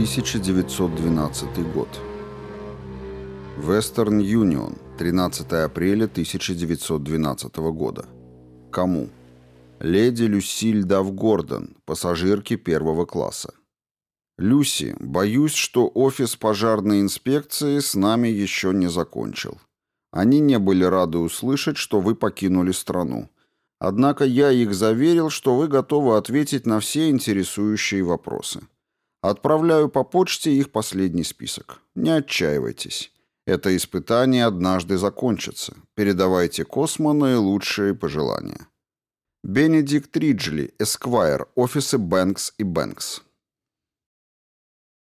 1912 год. Вестерн Юнион, 13 апреля 1912 года. Кому? Леди Люсиль Дав Гордон, пассажирки первого класса. «Люси, боюсь, что офис пожарной инспекции с нами еще не закончил. Они не были рады услышать, что вы покинули страну. Однако я их заверил, что вы готовы ответить на все интересующие вопросы. Отправляю по почте их последний список. Не отчаивайтесь. Это испытание однажды закончится. Передавайте Косману и лучшие пожелания. Бенедикт Риджли, Эсквайр, офисы Бэнкс и Бэнкс.